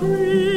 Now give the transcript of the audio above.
creep.